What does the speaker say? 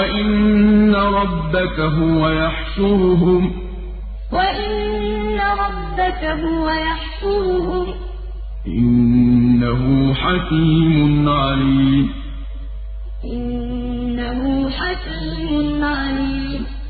وإن ربك هو يحشرهم وإن ربك هو يحشرهم إنه حكيم عليم إنه حكيم عليم